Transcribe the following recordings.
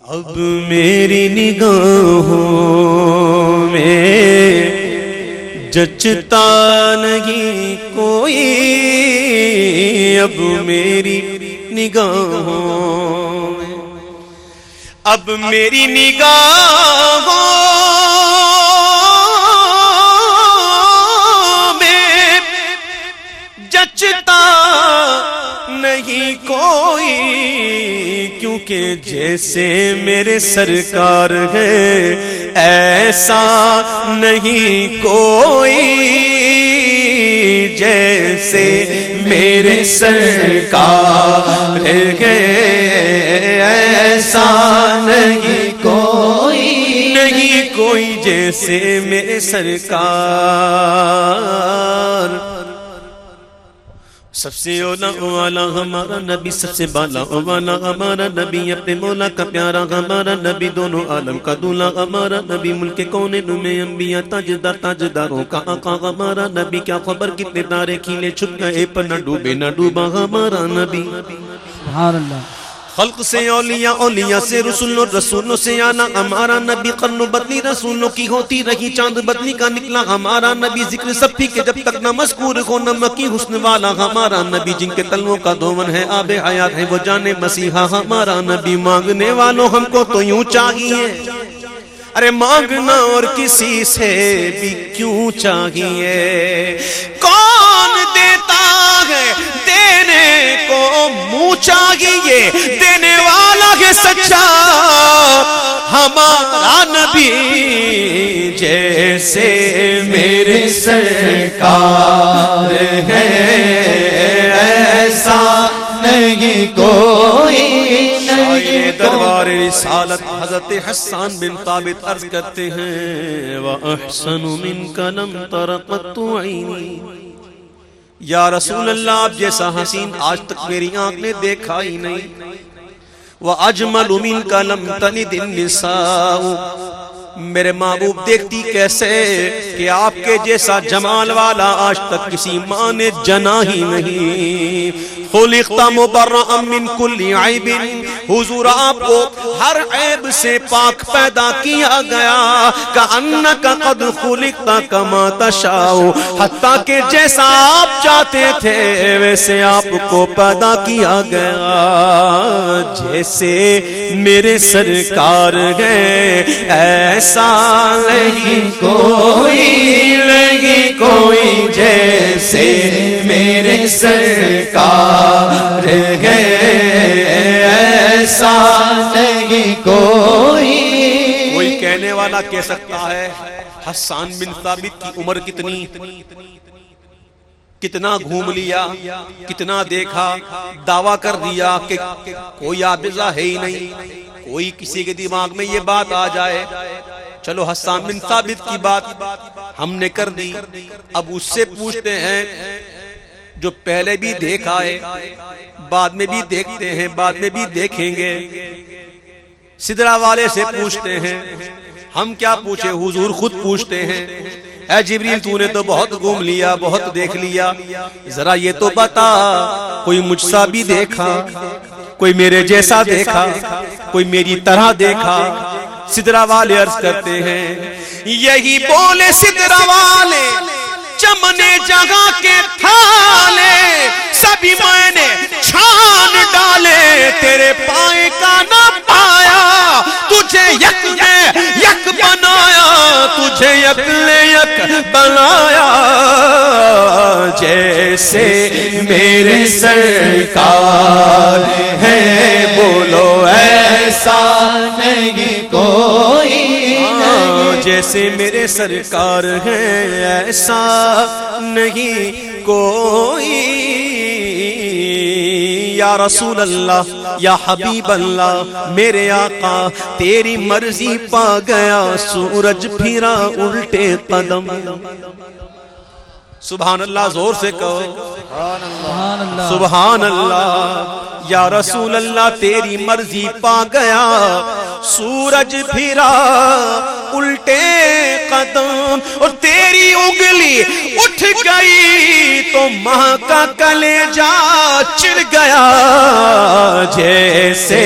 اب میری نگاہوں میں جچتا نہیں کوئی۔ اب میری نگاہوں میں اب میری نگاہوں کیونکہ جیسے میرے سرکار ہے، ایسا نہیں کوئی۔ جیسے میرے سرکار ہے، ایسا نہیں کوئی۔ نہیں کوئی جیسے میرے سرکار۔ سب سے اولا والا ہمارا نبی، سب سے بالا والا ہمارا نبی۔ اپنے مولا کا پیارا ہمارا نبی، دونوں عالم کا دولا ہمارا نبی۔ ملک کونے میں انبیاء؟ تاجدار تاجداروں کا آقا ہمارا نبی۔ کیا خبر؟ کتنے تارے کھیلے چھپ گئے؟ پر نہ ڈوبے نہ ڈوبا ہمارا نبی۔ سبحان اللہ۔ خلق سے اولیاء اولیاء سے رسولوں رسولوں سے آنا۔ ہمارا نبی قرن و بدنی رسولوں کی ہوتی رہی۔ چاند بدنی کا نکلا۔ ہمارا نبی ذکر سب کے جب تک نہ مذکور ہو، نہ مکی حسن والا۔ ہمارا نبی جن کے تلووں کا دومن ہے، آب حیات ہے وہ جانے مسیحا۔ ہمارا نبی مانگنے والوں ہم کو تو یوں چاہیے۔ ارے مانگنا اور کسی سے بھی کیوں چاہیے؟ کون کو منہ چاہیے دینے والا ہے سچا ہمارا نبی جیسے میرے سرکار ہے ایسا نہیں کوئی دربار رسالت حضرت حسان بن ثابت عرض کرتے ہیں وَأَحْسَنُ مِنْكَ لَمْ تَرَقَتُ عَيْنِي۔ یا رسول اللہ، آپ جیسا حسین، آج تک میری آنکھ نے دیکھا ہی نہیں۔ وَأَجْمَلُ مِنْكَ لَمْ تَلِدِ النِّسَاءُ۔ میرے محبوب دیکھتی کیسے کہ آپ کے جیسا جمال والا آج تک کسی ماں نے جنا ہی نہیں۔ خلقت مبرئا من کل عیب۔ حضور آپ کو ہر عیب سے پاک پیدا کیا گیا۔ کانک قد خلقت کما تشاؤ حتیٰ کہ جیسا آپ چاہتے تھے، ویسے آپ کو پیدا کیا گیا۔ جیسے میرے سرکار گئے ایسا نہیں، کوئی نہیں، کوئی جیسے میرے سرکار گئے ایسا نہیں، کوئی کوئی کہنے والا کہہ سکتا ہے، حسان بن ثابت کی عمر کتنی؟ کتنا گھوم لیا، کتنا دیکھا، دعویٰ کر دیا کہ کوئی آبزہ ہے ہی نہیں۔ کوئی کسی کے دماغ میں یہ بات آ جائے۔ چلو حسان بن ثابت کی بات ہم نے کر دی۔ اب اس سے پوچھتے ہیں، جو پہلے بھی دیکھا ہے، بعد میں بھی دیکھتے ہیں، بعد میں بھی دیکھیں گے۔ سدرا والے سے پوچھتے ہیں، ہم کیا پوچھے؟ حضور خود پوچھتے ہیں۔ اے جبریل، تو نے تو بہت گھوم لیا، بہت دیکھ لیا۔ ذرا یہ تو بتا، کوئی مجھ سا بھی دیکھا، کوئی میرے جیسا دیکھا، کوئی میری طرح دیکھا۔ سدرا والے عرض کرتے ہیں۔ یہی بولے سدرا والے چمنے جگہ کے تھالے سبھی میں نے چھان ڈالے۔ تیرے پائے کا نہ پایا، تجھے یک میں یک بنایا، تجھے یک لے یک بنایا۔ جیسے میرے سرکار ہے جیسے میرے سرکار ہیں ایسا نہیں کوئی۔ یا رسول اللہ یا حبیب اللہ میرے آقا تیری مرضی پا گیا سورج پھرا الٹے قدم۔ سبحان اللہ زور سے کہو۔ سبحان اللہ۔ سبحان اللہ۔ یا رسول اللہ، تیری مرضی پا گیا۔ سورج پھرا، الٹے قدم، اور تیری انگلی اٹھ گئی۔ تو ماں کا کلے جا چڑ گیا۔ جیسے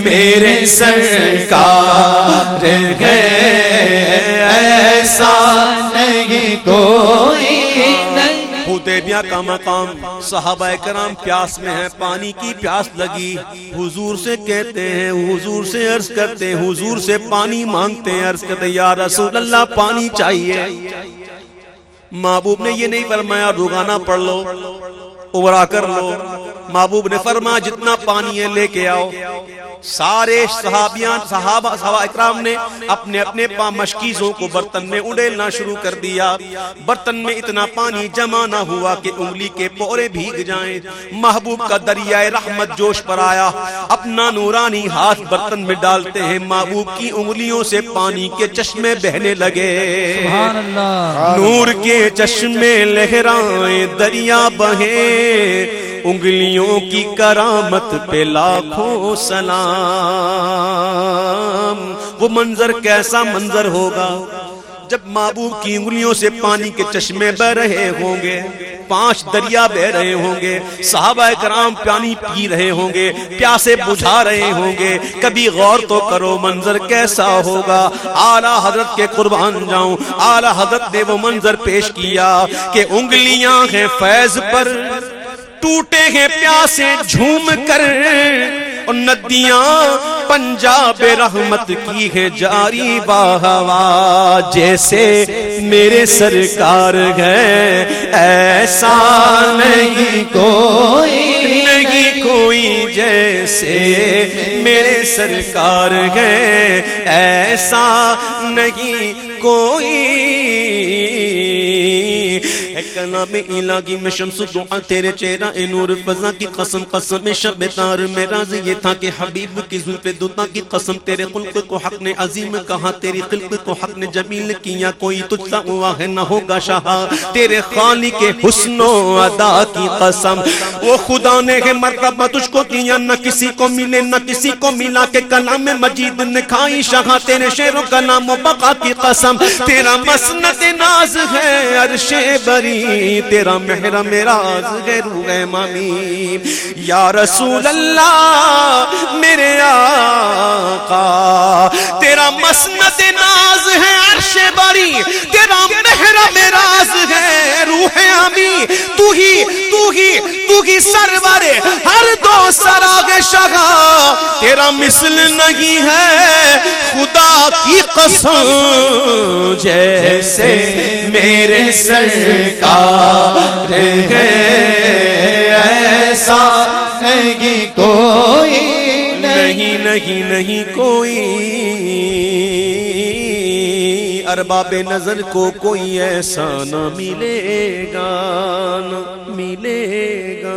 میرے سرکار گئے، ایسا حدیبیہ کا مقام۔ صحابہ کرام پیاس میں ہیں، پانی کی پیاس لگی۔ حضور سے کہتے ہیں، حضور سے عرض کرتے ہیں، حضور سے پانی مانگتے ہیں۔ عرض کرتے ہیں، یا رسول اللہ، پانی چاہیے۔ محبوب نے یہ نہیں فرمایا روغانہ پڑھ لو ابرا کر لو۔ محبوب نے فرمایا، جتنا پانی ہے، لے کے آؤ۔ سارے صحابیان صحابہ صحابہ اکرام نے اپنے اپنے پا مشکیزوں کو برتن میں اڑیلنا شروع کر دیا۔ برتن میں اتنا پانی جمع نہ ہوا کہ انگلی کے پورے بھیگ جائیں۔ محبوب کا دریائے رحمت جوش پر آیا۔ اپنا نورانی ہاتھ برتن میں ڈالتے ہیں۔ محبوب کی انگلیوں سے پانی کے چشمے بہنے لگے۔ نور کے چشمے لہرائیں دریا بہیں۔ انگلیوں کی کرامت پہ لاکھوں سلام۔ وہ منظر کیسا منظر ہوگا؟ جب محبوب کی انگلیوں سے پانی کے چشمے بہ رہے ہوں گے، پانچ دریا بہ رہے ہوں گے، صحابہ کرام پانی پی رہے ہوں گے، پیاسے بجھا رہے ہوں گے۔ کبھی غور تو کرو منظر کیسا ہوگا۔ اعلی حضرت کے قربان جاؤں۔ اعلی حضرت نے وہ منظر پیش کیا کہ انگلیاں ہیں فیض پر۔ ٹوٹے ہیں پیاسے جھوم کر۔ اور ندیاں پنجاب رحمت کی ہے جاری باہوا جیسے میرے سرکار گئے ایسا نہیں، کوئی نہیں، کوئی جیسے میرے سرکار گئے ایسا نہیں، کوئی اے کلام الہی میں شمس دعا تیرے چہرہ اے نور فضا کی قسم قسم شب تار میں راز یہ تھا کہ حبیب کی زلف دتا کی قسم تیرے خلق کو حق نے عظیم کہا، تیری خلق کو حق نے جمیل کیا، کوئی تجھ سا ہوا ہے نہ ہوگا شاہ۔ تیرے خالق کے حسن و ادا کی قسم۔ وہ خدا نے ہے مرتبہ تجھ کو کیا، نہ کسی کو ملے، نہ کسی کو ملا کہ کلام مجید نے کھائی شاہ۔ تیرے شعر و کلام و بقا کی قسم۔ تیرا مسند ناز ہے، عرش بری۔ تیرا محرم راز ہے مامی۔ یا رسول اللہ، میرے آقا، تیرا مسند ناز ہے عرش باری۔ تیرا محرم راز ہے روح امی تو ہی تو ہی تو ہی سرور ہر دو سراغ شگا تیرا مثل نہیں ہے، خدا کی قسم۔ جیسے میرے سرکار ہے ایسا نہیں، کوئی نہیں نہیں نہیں، کوئی ارباب نظر کو کوئی ایسا نہ ملے گا ملے گا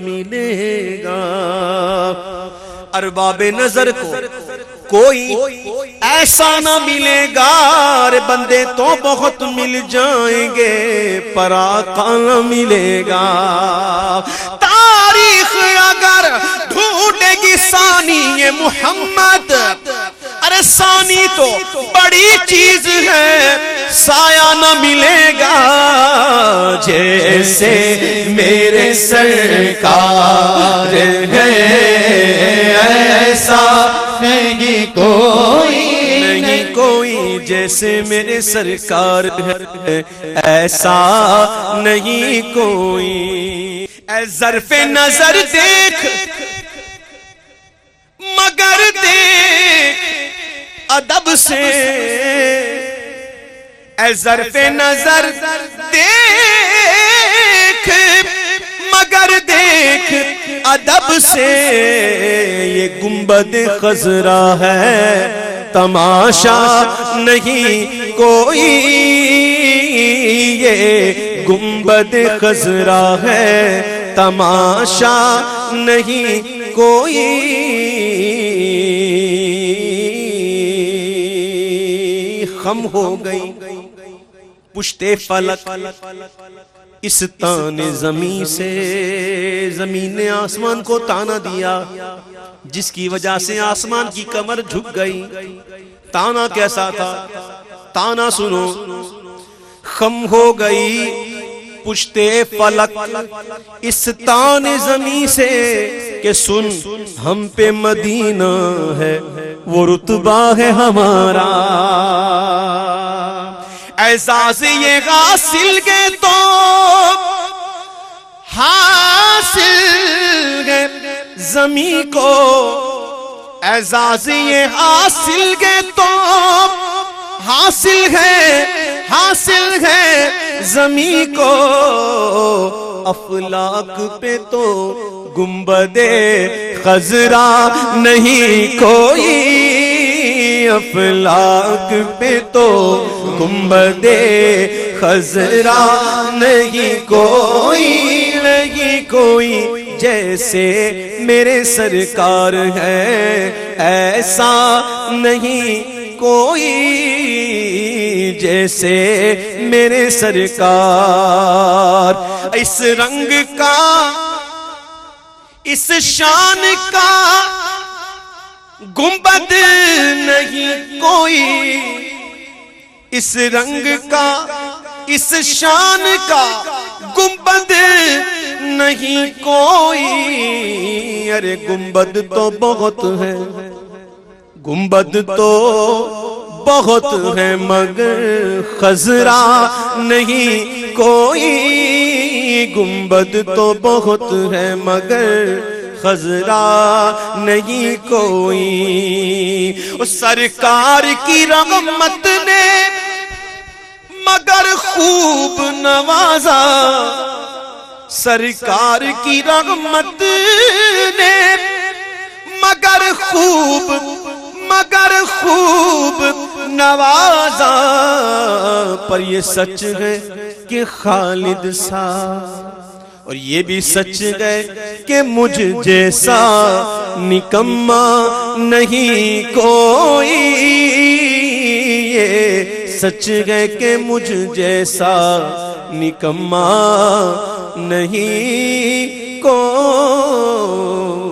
ملے گا۔ ارباب نظر کو کوئی ایسا نہ ملے گا بندے تو بہت مل جائیں گے، پر آقا نہ ملے گا۔ تاریخ اگر ڈھونڈے گی ثانی محمد ارے ثانی تو بڑی چیز ہے، سایہ نہ ملے گا جیسے میرے سرکار ہے۔ ایسا نہیں کوئی نہیں کوئی جیسے میرے سرکار ہے۔ ایسا نہیں کوئی۔ اے ظرف نظر دیکھ، مگر دیکھ۔ ادب سے۔ اے ظرف نظر دیکھ، مگر دیکھ ادب سے۔ یہ گنبد خزرا ہے، تماشا نہیں، کوئی۔ یہ گنبد خزرا ہے، تماشا نہیں، کوئی۔ خم ہو گئی۔ پشتے فلک اس تان زمین سے زمین نے آسمان کو تانا دیا، جس کی وجہ سے آسمان کی کمر جھک گئی۔ تانا کیسا تھا؟ تانا سنو۔ خم ہو گئی۔ پشتے فلک اس تان زمین سے کہ سن، ہم پہ مدینہ ہے۔ وہ رتبہ ہے ہمارا۔ احساس یہ حاصل گے تو۔ حاصل گے زمین کو۔ اعزاز یہ حاصل گے تو۔ حاصل ہے حاصل ہے۔ زمین کو افلاک پہ تو گنبد خزرا نہیں، کوئی افلاک پہ تو گنبد خزرا نہیں، کوئی نہیں، کوئی جیسے میرے سرکار ہے ایسا نہیں، کوئی جیسے میرے سرکار۔ اس رنگ کا، اس شان کا گنبد نہیں کوئی۔ اس رنگ کا، اس شان کا گنبد نہیں کوئی۔ ارے گنبد تو بہت ہے گنبد تو بہت ہے مگر خزرا نہیں، کوئی گنبد تو بہت ہے مگر خزرا نہیں، کوئی۔ سرکار کی رحمت نے مگر خوب نوازا۔ سرکار کی رحمت نے مگر خوب مگر خوب نوازا پر یہ سچ ہے کہ خالد سا اور یہ بھی سچ ہے کہ مجھ جیسا نکما نہیں کوئی۔ یہ سچ ہے کہ مجھ جیسا نکما نہیں کوئی۔